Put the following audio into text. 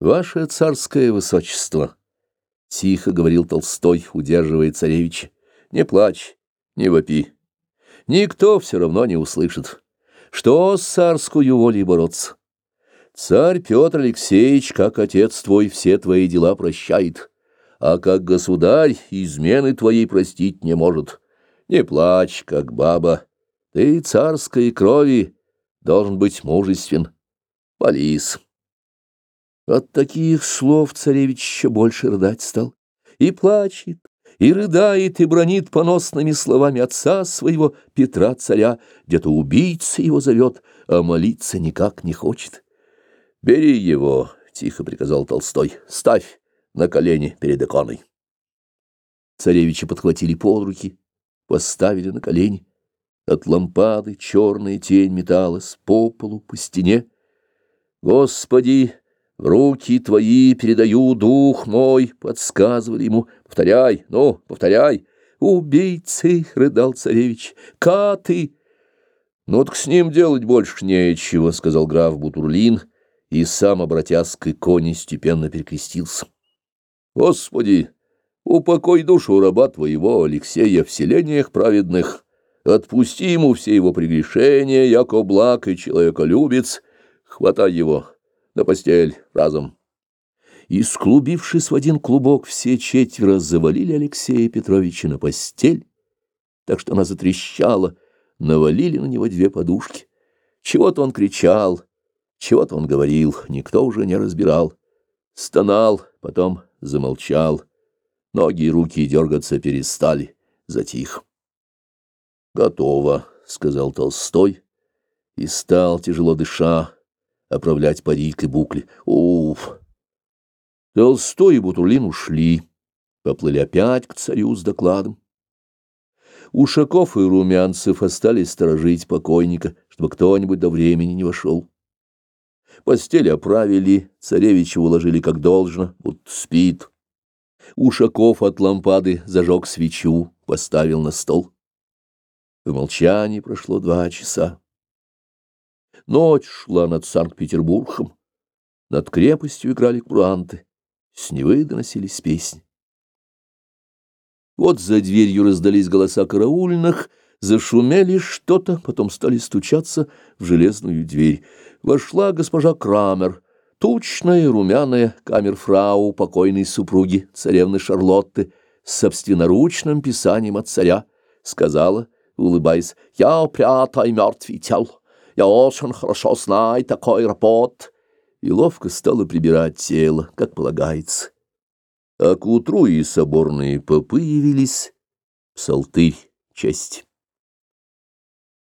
Ваше царское высочество, — тихо говорил Толстой, удерживая царевича, — не плачь, не вопи. Никто все равно не услышит. Что с царскую волей бороться? Царь Петр Алексеевич, как отец твой, все твои дела прощает, а как государь измены твоей простить не может. Не плачь, как баба. Ты царской крови должен быть мужествен. Молись. От таких слов царевич еще больше рыдать стал. И плачет, и рыдает, и бронит поносными словами отца своего Петра царя, где-то убийца его зовет, а молиться никак не хочет. «Бери его», — тихо приказал Толстой, — «ставь на колени перед иконой». Царевича подхватили под руки, поставили на колени. От лампады черная тень металась по полу, по стене. «Господи!» Руки твои передаю дух мой, подсказывали ему. Повторяй, ну, повторяй. Убийцы, рыдал царевич, каты. Ну, так с ним делать больше нечего, сказал граф Бутурлин, и сам, обратясь к иконе, степенно перекрестился. Господи, упокой душу раба твоего Алексея в селениях праведных, отпусти ему все его прегрешения, яко благ и человеколюбец, хватай его на постель разом. И, склубившись в один клубок, все четверо завалили Алексея Петровича на постель, так что она затрещала, навалили на него две подушки. Чего-то он кричал, чего-то он говорил, никто уже не разбирал. Стонал, потом замолчал. Ноги и руки дергаться перестали, затих. «Готово», — сказал Толстой, и стал, тяжело дыша, оправлять парик и букли. Уф! Толстой и Бутурлин ушли, поплыли опять к царю с докладом. Ушаков и Румянцев остались сторожить покойника, чтобы кто-нибудь до времени не вошел. Постель оправили, царевича уложили как должно, вот спит. Ушаков от лампады зажег свечу, поставил на стол. В молчании прошло два часа. Ночь шла над Санкт-Петербургом, над крепостью играли куранты, с Невы доносились песни. Вот за дверью раздались голоса караульных, зашумели что-то, потом стали стучаться в железную дверь. Вошла госпожа Крамер, тучная, румяная камерфрау покойной супруги царевны Шарлотты с собственноручным писанием от царя, сказала, улыбаясь, «Я прятай мертвый тел». Я очень хорошо знаю такой работ. И ловко стала прибирать тело, как полагается. А к утру и соборные попы явились, псалтырь, честь.